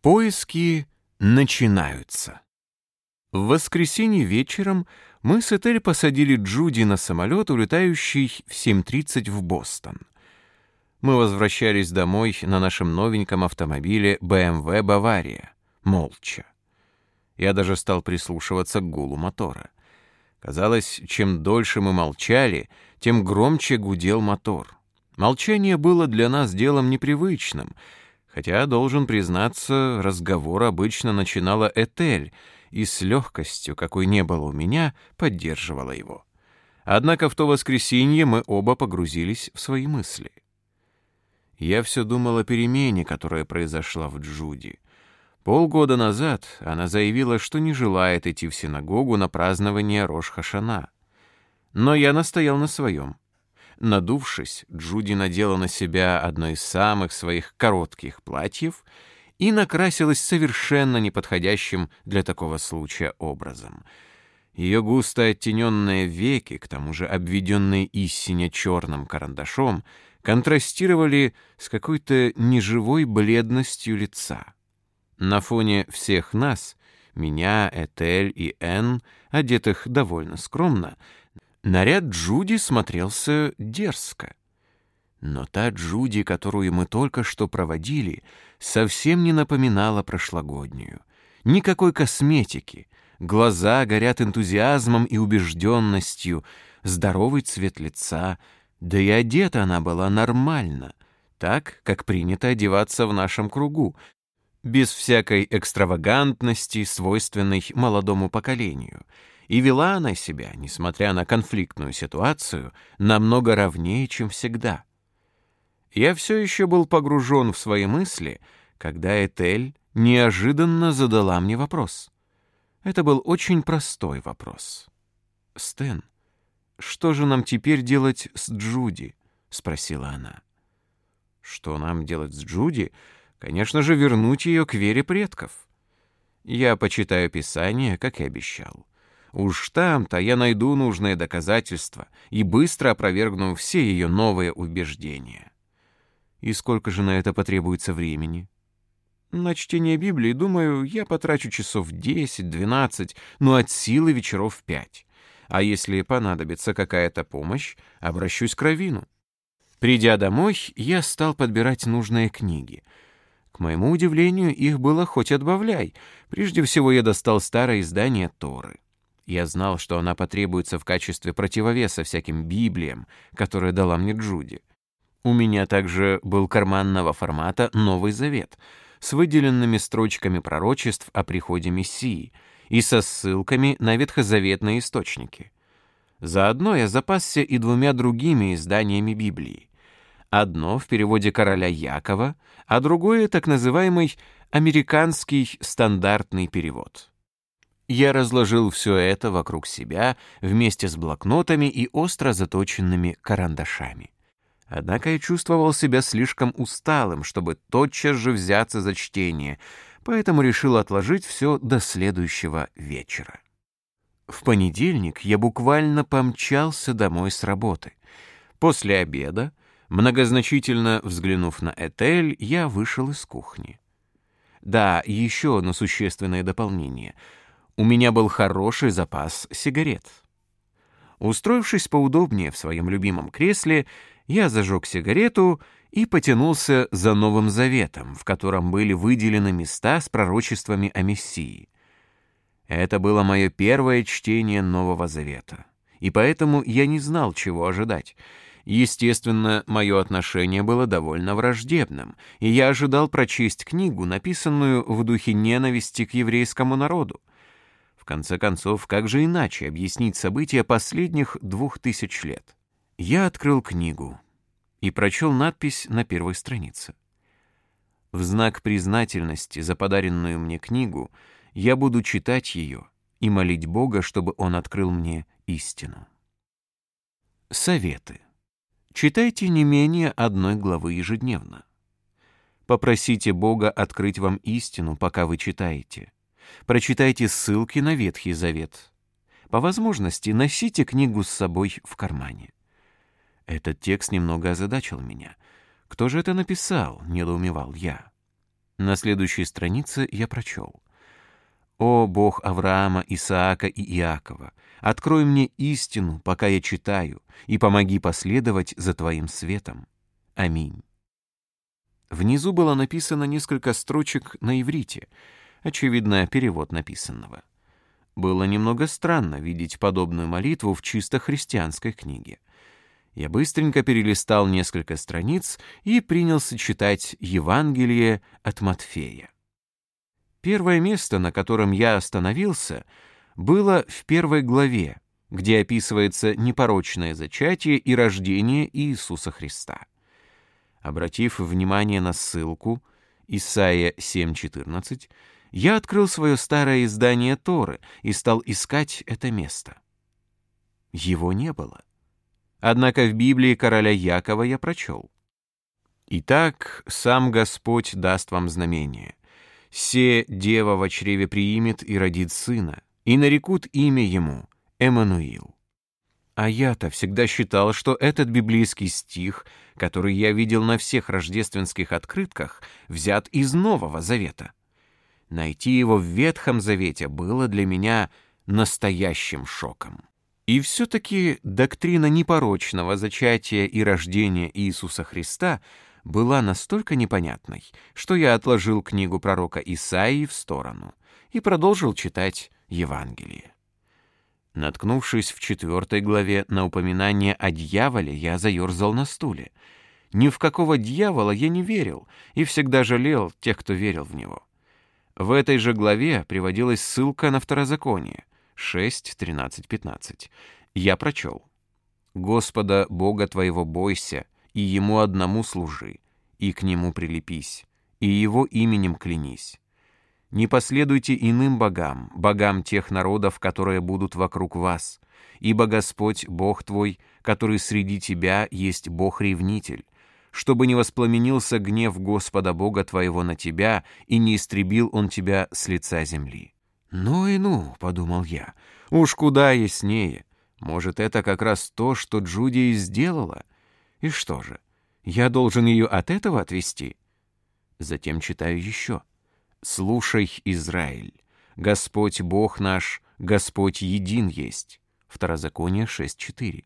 Поиски начинаются. В воскресенье вечером мы с Этель посадили Джуди на самолет, улетающий в 7.30 в Бостон. Мы возвращались домой на нашем новеньком автомобиле BMW «Бавария», молча. Я даже стал прислушиваться к гулу мотора. Казалось, чем дольше мы молчали, тем громче гудел мотор. Молчание было для нас делом непривычным — Хотя, должен признаться, разговор обычно начинала Этель и с легкостью, какой не было у меня, поддерживала его. Однако в то воскресенье мы оба погрузились в свои мысли. Я все думал о перемене, которая произошла в Джуди. Полгода назад она заявила, что не желает идти в синагогу на празднование Рош-Хашана. Но я настоял на своем. Надувшись, Джуди надела на себя одно из самых своих коротких платьев и накрасилась совершенно неподходящим для такого случая образом. Ее густо оттененные веки, к тому же обведенные истине черным карандашом, контрастировали с какой-то неживой бледностью лица. На фоне всех нас, меня, Этель и Энн, одетых довольно скромно, Наряд Джуди смотрелся дерзко. Но та Джуди, которую мы только что проводили, совсем не напоминала прошлогоднюю. Никакой косметики. Глаза горят энтузиазмом и убежденностью, здоровый цвет лица, да и одета она была нормально, так, как принято одеваться в нашем кругу, без всякой экстравагантности, свойственной молодому поколению — и вела она себя, несмотря на конфликтную ситуацию, намного ровнее, чем всегда. Я все еще был погружен в свои мысли, когда Этель неожиданно задала мне вопрос. Это был очень простой вопрос. «Стэн, что же нам теперь делать с Джуди?» — спросила она. «Что нам делать с Джуди? Конечно же, вернуть ее к вере предков. Я почитаю Писание, как и обещал. Уж там-то я найду нужные доказательства и быстро опровергну все ее новые убеждения. И сколько же на это потребуется времени? На чтение Библии, думаю, я потрачу часов 10-12, но от силы вечеров 5. А если понадобится какая-то помощь, обращусь к Равину. Придя домой, я стал подбирать нужные книги. К моему удивлению, их было хоть отбавляй. Прежде всего я достал старое издание Торы. Я знал, что она потребуется в качестве противовеса всяким Библиям, которые дала мне Джуди. У меня также был карманного формата Новый Завет с выделенными строчками пророчеств о приходе Мессии и со ссылками на ветхозаветные источники. Заодно я запасся и двумя другими изданиями Библии. Одно в переводе короля Якова, а другое так называемый американский стандартный перевод. Я разложил все это вокруг себя вместе с блокнотами и остро заточенными карандашами. Однако я чувствовал себя слишком усталым, чтобы тотчас же взяться за чтение, поэтому решил отложить все до следующего вечера. В понедельник я буквально помчался домой с работы. После обеда, многозначительно взглянув на Этель, я вышел из кухни. Да, еще одно существенное дополнение — у меня был хороший запас сигарет. Устроившись поудобнее в своем любимом кресле, я зажег сигарету и потянулся за Новым Заветом, в котором были выделены места с пророчествами о Мессии. Это было мое первое чтение Нового Завета, и поэтому я не знал, чего ожидать. Естественно, мое отношение было довольно враждебным, и я ожидал прочесть книгу, написанную в духе ненависти к еврейскому народу конце концов, как же иначе объяснить события последних двух тысяч лет? Я открыл книгу и прочел надпись на первой странице. В знак признательности за подаренную мне книгу я буду читать ее и молить Бога, чтобы Он открыл мне истину. Советы. Читайте не менее одной главы ежедневно. Попросите Бога открыть вам истину, пока вы читаете. Прочитайте ссылки на Ветхий Завет. По возможности носите книгу с собой в кармане. Этот текст немного озадачил меня. Кто же это написал, недоумевал я. На следующей странице я прочел. «О Бог Авраама, Исаака и Иакова, открой мне истину, пока я читаю, и помоги последовать за Твоим светом. Аминь». Внизу было написано несколько строчек на иврите, очевидно, перевод написанного. Было немного странно видеть подобную молитву в чисто христианской книге. Я быстренько перелистал несколько страниц и принялся читать Евангелие от Матфея. Первое место, на котором я остановился, было в первой главе, где описывается непорочное зачатие и рождение Иисуса Христа. Обратив внимание на ссылку Исайя 7.14, я открыл свое старое издание Торы и стал искать это место. Его не было. Однако в Библии короля Якова я прочел. «Итак, сам Господь даст вам знамение. Се дева в чреве приимет и родит сына, и нарекут имя ему Эммануил». А я-то всегда считал, что этот библейский стих, который я видел на всех рождественских открытках, взят из Нового Завета. Найти его в Ветхом Завете было для меня настоящим шоком. И все-таки доктрина непорочного зачатия и рождения Иисуса Христа была настолько непонятной, что я отложил книгу пророка Исаии в сторону и продолжил читать Евангелие. Наткнувшись в четвертой главе на упоминание о дьяволе, я заерзал на стуле. Ни в какого дьявола я не верил и всегда жалел тех, кто верил в него. В этой же главе приводилась ссылка на второзаконие — 6, 13, 15. Я прочел. «Господа Бога твоего бойся, и Ему одному служи, и к Нему прилепись, и Его именем клянись. Не последуйте иным богам, богам тех народов, которые будут вокруг вас, ибо Господь, Бог твой, который среди тебя есть Бог-ревнитель, чтобы не воспламенился гнев Господа Бога твоего на тебя, и не истребил Он тебя с лица земли. «Ну и ну», — подумал я, — «уж куда яснее. Может, это как раз то, что Джуди и сделала? И что же, я должен ее от этого отвести?» Затем читаю еще. «Слушай, Израиль, Господь Бог наш, Господь един есть». Второзаконие 6.4.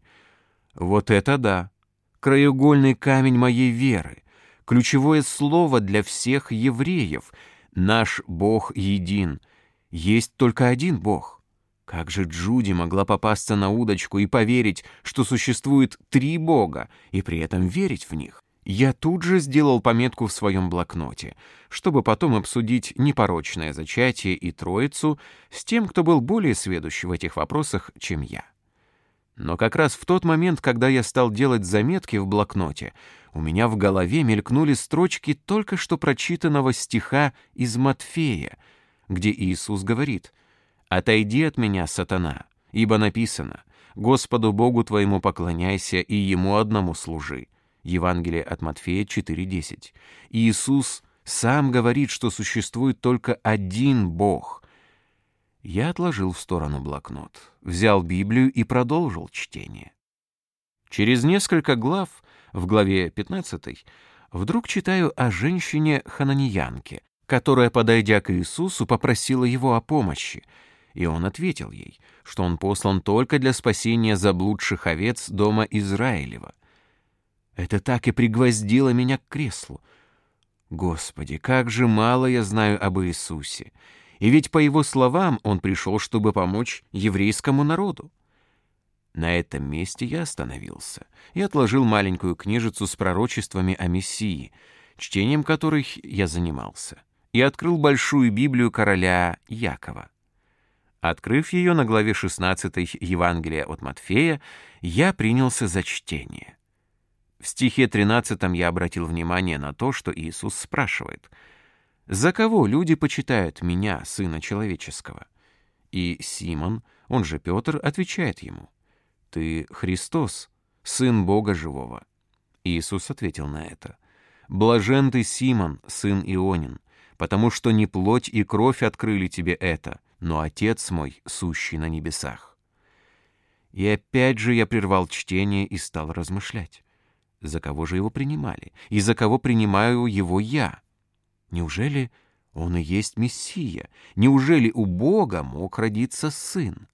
Вот это да! Краеугольный камень моей веры, ключевое слово для всех евреев. Наш Бог един — есть только один Бог. Как же Джуди могла попасться на удочку и поверить, что существует три Бога, и при этом верить в них? Я тут же сделал пометку в своем блокноте, чтобы потом обсудить непорочное зачатие и Троицу с тем, кто был более сведущ в этих вопросах, чем я. Но как раз в тот момент, когда я стал делать заметки в блокноте, у меня в голове мелькнули строчки только что прочитанного стиха из Матфея — где Иисус говорит «Отойди от меня, сатана, ибо написано «Господу Богу твоему поклоняйся и Ему одному служи». Евангелие от Матфея 4.10. Иисус сам говорит, что существует только один Бог. Я отложил в сторону блокнот, взял Библию и продолжил чтение. Через несколько глав, в главе 15, вдруг читаю о женщине-хананиянке, которая, подойдя к Иисусу, попросила его о помощи, и он ответил ей, что он послан только для спасения заблудших овец дома Израилева. Это так и пригвоздило меня к креслу. Господи, как же мало я знаю об Иисусе! И ведь, по его словам, он пришел, чтобы помочь еврейскому народу. На этом месте я остановился и отложил маленькую книжицу с пророчествами о Мессии, чтением которых я занимался и открыл большую Библию короля Якова. Открыв ее на главе 16 Евангелия от Матфея, я принялся за чтение. В стихе 13 я обратил внимание на то, что Иисус спрашивает, «За кого люди почитают меня, Сына Человеческого?» И Симон, он же Петр, отвечает ему, «Ты Христос, Сын Бога Живого». Иисус ответил на это, «Блажен ты, Симон, сын Ионин, потому что не плоть и кровь открыли тебе это, но Отец мой, сущий на небесах. И опять же я прервал чтение и стал размышлять. За кого же его принимали? И за кого принимаю его я? Неужели он и есть Мессия? Неужели у Бога мог родиться сын?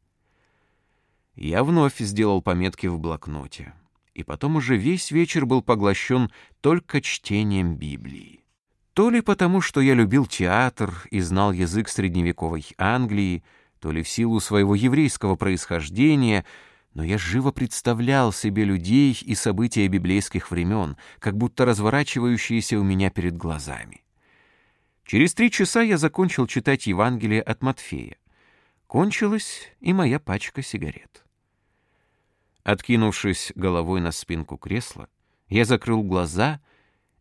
Я вновь сделал пометки в блокноте, и потом уже весь вечер был поглощен только чтением Библии. То ли потому, что я любил театр и знал язык средневековой Англии, то ли в силу своего еврейского происхождения, но я живо представлял себе людей и события библейских времен, как будто разворачивающиеся у меня перед глазами. Через три часа я закончил читать Евангелие от Матфея. Кончилась и моя пачка сигарет. Откинувшись головой на спинку кресла, я закрыл глаза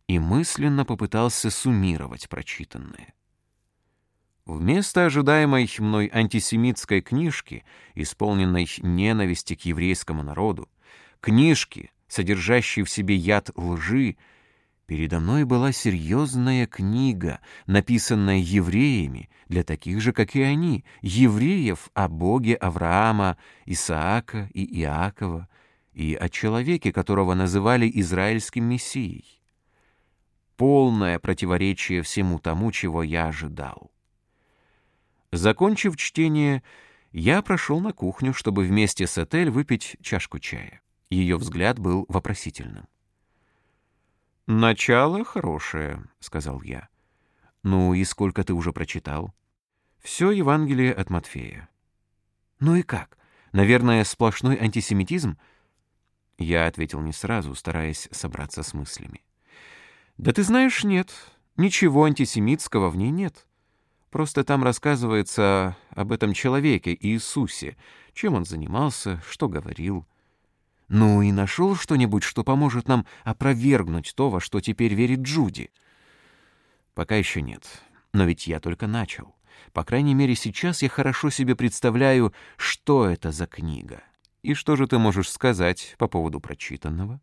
и мысленно попытался суммировать прочитанное. Вместо ожидаемой мной антисемитской книжки, исполненной ненависти к еврейскому народу, книжки, содержащей в себе яд лжи, передо мной была серьезная книга, написанная евреями, для таких же, как и они, евреев о Боге Авраама, Исаака и Иакова, и о человеке, которого называли израильским мессией. Полное противоречие всему тому, чего я ожидал. Закончив чтение, я прошел на кухню, чтобы вместе с Этель выпить чашку чая. Ее взгляд был вопросительным. «Начало хорошее», — сказал я. «Ну и сколько ты уже прочитал?» «Все Евангелие от Матфея». «Ну и как? Наверное, сплошной антисемитизм?» Я ответил не сразу, стараясь собраться с мыслями. «Да ты знаешь, нет. Ничего антисемитского в ней нет. Просто там рассказывается об этом человеке, Иисусе, чем он занимался, что говорил. Ну и нашел что-нибудь, что поможет нам опровергнуть то, во что теперь верит Джуди? Пока еще нет. Но ведь я только начал. По крайней мере, сейчас я хорошо себе представляю, что это за книга. И что же ты можешь сказать по поводу прочитанного?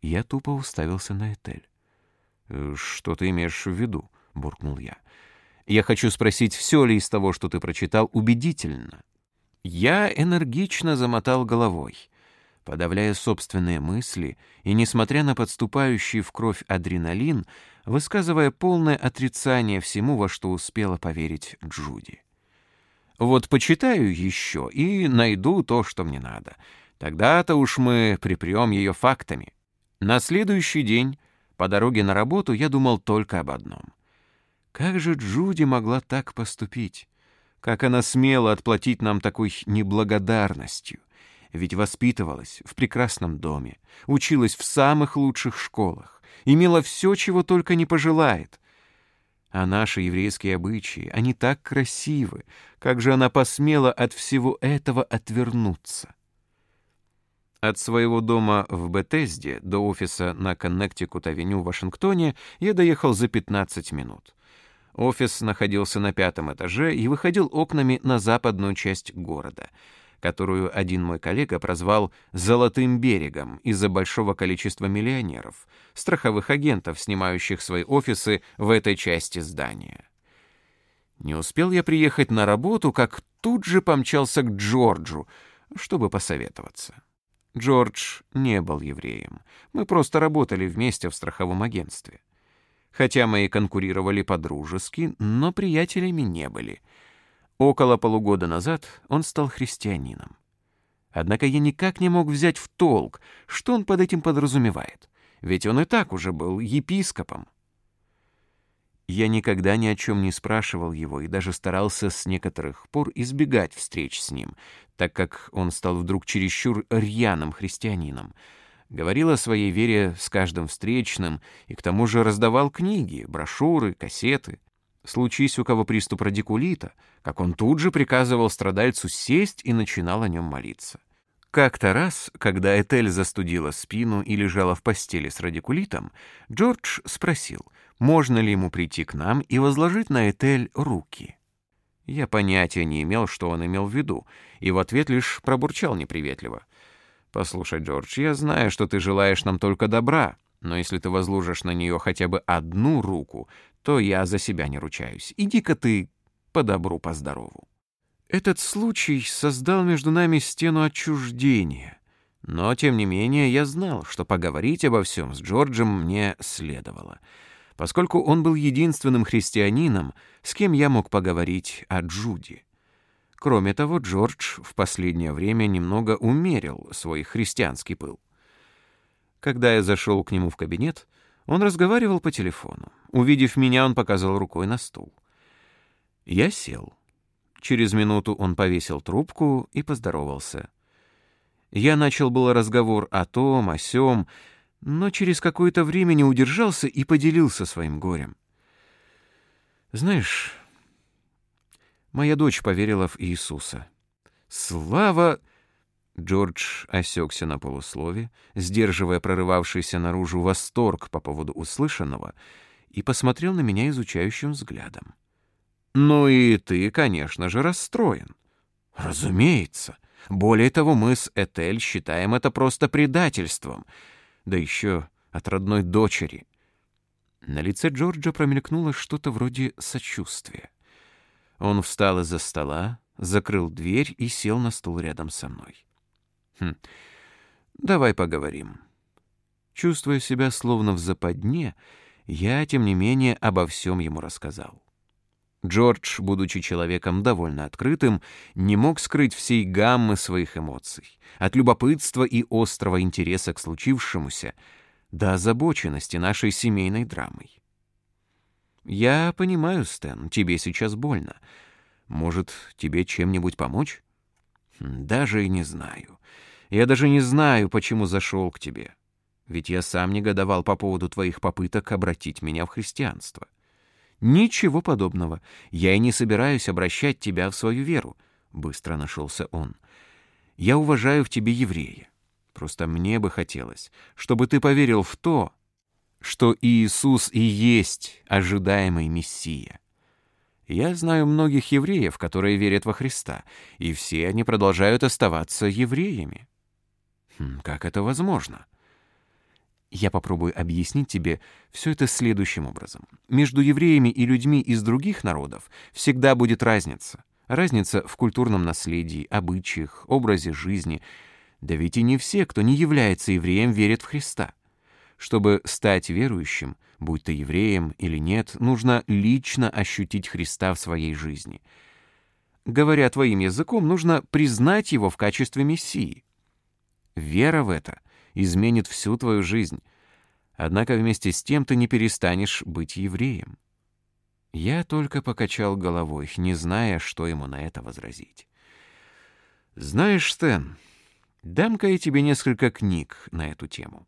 Я тупо уставился на Этель. «Э, «Что ты имеешь в виду?» — буркнул я. Я хочу спросить, все ли из того, что ты прочитал, убедительно. Я энергично замотал головой, подавляя собственные мысли и, несмотря на подступающий в кровь адреналин, высказывая полное отрицание всему, во что успела поверить Джуди. Вот почитаю еще и найду то, что мне надо. Тогда-то уж мы припрем ее фактами. На следующий день, по дороге на работу, я думал только об одном — как же Джуди могла так поступить? Как она смела отплатить нам такой неблагодарностью? Ведь воспитывалась в прекрасном доме, училась в самых лучших школах, имела все, чего только не пожелает. А наши еврейские обычаи, они так красивы. Как же она посмела от всего этого отвернуться? От своего дома в Бетезде до офиса на Коннектикут-авеню в Вашингтоне я доехал за 15 минут. Офис находился на пятом этаже и выходил окнами на западную часть города, которую один мой коллега прозвал «золотым берегом» из-за большого количества миллионеров, страховых агентов, снимающих свои офисы в этой части здания. Не успел я приехать на работу, как тут же помчался к Джорджу, чтобы посоветоваться. Джордж не был евреем. Мы просто работали вместе в страховом агентстве. Хотя мы и конкурировали по-дружески, но приятелями не были. Около полугода назад он стал христианином. Однако я никак не мог взять в толк, что он под этим подразумевает, ведь он и так уже был епископом. Я никогда ни о чем не спрашивал его и даже старался с некоторых пор избегать встреч с ним, так как он стал вдруг чересчур рьяным христианином — говорил о своей вере с каждым встречным и к тому же раздавал книги, брошюры, кассеты. Случись у кого приступ радикулита, как он тут же приказывал страдальцу сесть и начинал о нем молиться. Как-то раз, когда Этель застудила спину и лежала в постели с радикулитом, Джордж спросил, можно ли ему прийти к нам и возложить на Этель руки. Я понятия не имел, что он имел в виду, и в ответ лишь пробурчал неприветливо. «Послушай, Джордж, я знаю, что ты желаешь нам только добра, но если ты возложишь на нее хотя бы одну руку, то я за себя не ручаюсь. Иди-ка ты по добру, по здорову». Этот случай создал между нами стену отчуждения. Но, тем не менее, я знал, что поговорить обо всем с Джорджем мне следовало. поскольку он был единственным христианином, с кем я мог поговорить о Джуди. Кроме того, Джордж в последнее время немного умерил свой христианский пыл. Когда я зашел к нему в кабинет, он разговаривал по телефону. Увидев меня, он показал рукой на стул. Я сел. Через минуту он повесил трубку и поздоровался. Я начал было разговор о том, о сём, но через какое-то время не удержался и поделился своим горем. Знаешь, моя дочь поверила в Иисуса. Слава Джордж осекся на полуслове, сдерживая прорывавшийся наружу восторг по поводу услышанного, и посмотрел на меня изучающим взглядом. «Ну и ты, конечно же, расстроен». «Разумеется. Более того, мы с Этель считаем это просто предательством. Да еще от родной дочери». На лице Джорджа промелькнуло что-то вроде сочувствия. Он встал из-за стола, закрыл дверь и сел на стул рядом со мной. Хм. Давай поговорим. Чувствуя себя словно в западне, я, тем не менее, обо всем ему рассказал. Джордж, будучи человеком довольно открытым, не мог скрыть всей гаммы своих эмоций, от любопытства и острого интереса к случившемуся до озабоченности нашей семейной драмой. «Я понимаю, Стэн, тебе сейчас больно. Может, тебе чем-нибудь помочь?» «Даже и не знаю. Я даже не знаю, почему зашел к тебе. Ведь я сам негодовал по поводу твоих попыток обратить меня в христианство. Ничего подобного. Я и не собираюсь обращать тебя в свою веру. Быстро нашелся он. Я уважаю в тебе еврея. Просто мне бы хотелось, чтобы ты поверил в то, что Иисус и есть ожидаемый Мессия. Я знаю многих евреев, которые верят во Христа, и все они продолжают оставаться евреями. Хм, как это возможно? Я попробую объяснить тебе все это следующим образом. Между евреями и людьми из других народов всегда будет разница. Разница в культурном наследии, обычаях, образе жизни. Да ведь и не все, кто не является евреем, верят в Христа. Чтобы стать верующим, будь ты евреем или нет, нужно лично ощутить Христа в своей жизни. Говоря твоим языком, нужно признать его в качестве Мессии. Вера в это изменит всю твою жизнь. Однако вместе с тем ты не перестанешь быть евреем. Я только покачал головой, не зная, что ему на это возразить. Знаешь, Стэн, дам-ка я тебе несколько книг на эту тему.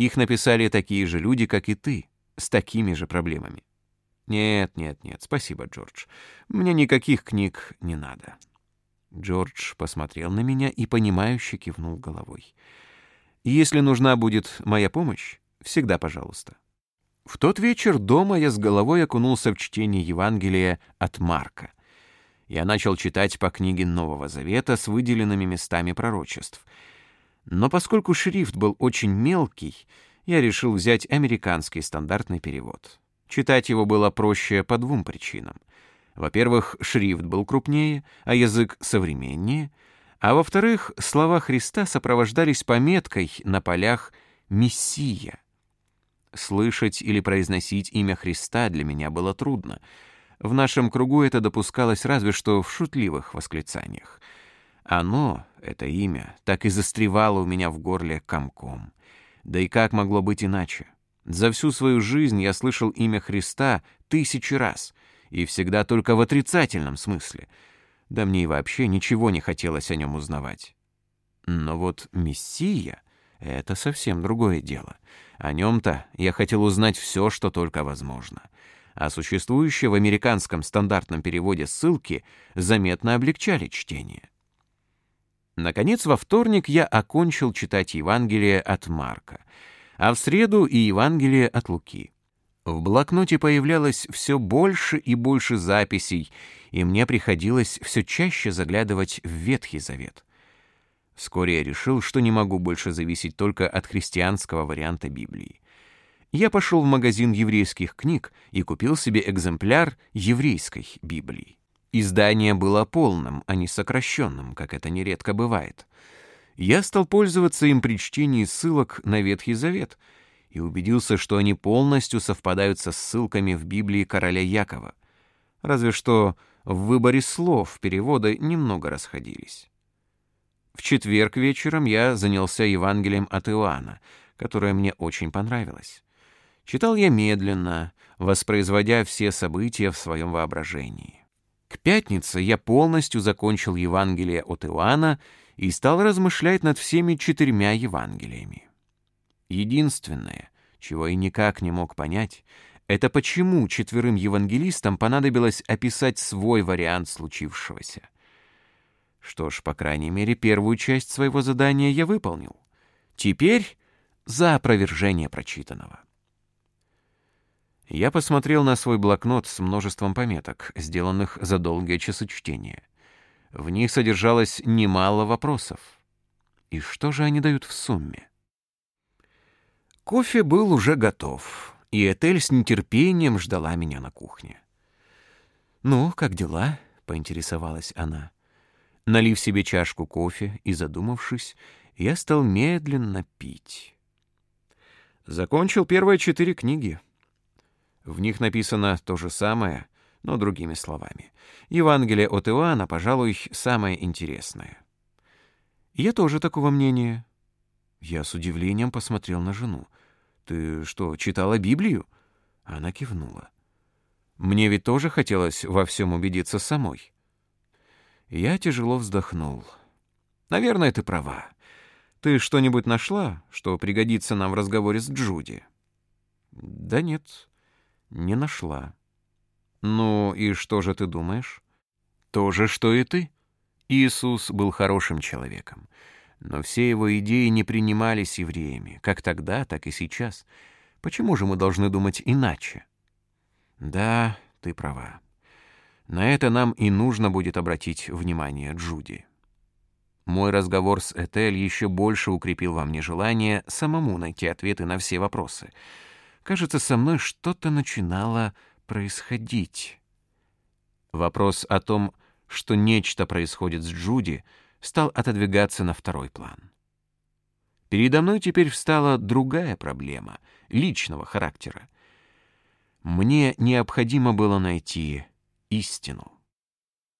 Их написали такие же люди, как и ты, с такими же проблемами. Нет, нет, нет, спасибо, Джордж. Мне никаких книг не надо. Джордж посмотрел на меня и понимающе кивнул головой. Если нужна будет моя помощь, всегда пожалуйста. В тот вечер дома я с головой окунулся в чтение Евангелия от Марка. Я начал читать по книге Нового Завета с выделенными местами пророчеств. Но поскольку шрифт был очень мелкий, я решил взять американский стандартный перевод. Читать его было проще по двум причинам. Во-первых, шрифт был крупнее, а язык современнее, а во-вторых, слова Христа сопровождались пометкой на полях «Мессия». Слышать или произносить имя Христа для меня было трудно. В нашем кругу это допускалось разве что в шутливых восклицаниях. Оно, это имя, так и застревало у меня в горле комком. Да и как могло быть иначе? За всю свою жизнь я слышал имя Христа тысячи раз — и всегда только в отрицательном смысле. Да мне и вообще ничего не хотелось о нем узнавать. Но вот Мессия — это совсем другое дело. О нем-то я хотел узнать все, что только возможно. А существующие в американском стандартном переводе ссылки заметно облегчали чтение. Наконец, во вторник я окончил читать Евангелие от Марка, а в среду и Евангелие от Луки. В блокноте появлялось все больше и больше записей, и мне приходилось все чаще заглядывать в Ветхий Завет. Вскоре я решил, что не могу больше зависеть только от христианского варианта Библии. Я пошел в магазин еврейских книг и купил себе экземпляр еврейской Библии. Издание было полным, а не сокращенным, как это нередко бывает. Я стал пользоваться им при чтении ссылок на Ветхий Завет — и убедился, что они полностью совпадают со ссылками в Библии короля Якова. Разве что в выборе слов перевода немного расходились. В четверг вечером я занялся Евангелием от Иоанна, которое мне очень понравилось. Читал я медленно, воспроизводя все события в своем воображении. К пятнице я полностью закончил Евангелие от Иоанна и стал размышлять над всеми четырьмя Евангелиями. Единственное, чего я никак не мог понять, это почему четверым евангелистам понадобилось описать свой вариант случившегося. Что ж, по крайней мере, первую часть своего задания я выполнил. Теперь за опровержение прочитанного. Я посмотрел на свой блокнот с множеством пометок, сделанных за долгие часы чтения. В них содержалось немало вопросов. И что же они дают в сумме? Кофе был уже готов, и Этель с нетерпением ждала меня на кухне. «Ну, как дела?» — поинтересовалась она. Налив себе чашку кофе и задумавшись, я стал медленно пить. Закончил первые четыре книги. В них написано то же самое, но другими словами. Евангелие от Иоанна, пожалуй, самое интересное. Я тоже такого мнения. Я с удивлением посмотрел на жену. «Ты что, читала Библию?» Она кивнула. «Мне ведь тоже хотелось во всем убедиться самой». Я тяжело вздохнул. «Наверное, ты права. Ты что-нибудь нашла, что пригодится нам в разговоре с Джуди?» «Да нет, не нашла. Ну и что же ты думаешь? То же, что и ты. Иисус был хорошим человеком, но все его идеи не принимались евреями, как тогда, так и сейчас. Почему же мы должны думать иначе? Да, ты права. На это нам и нужно будет обратить внимание Джуди. Мой разговор с Этель еще больше укрепил во мне желание самому найти ответы на все вопросы — Кажется, со мной что-то начинало происходить. Вопрос о том, что нечто происходит с Джуди, стал отодвигаться на второй план. Передо мной теперь встала другая проблема, личного характера. Мне необходимо было найти истину.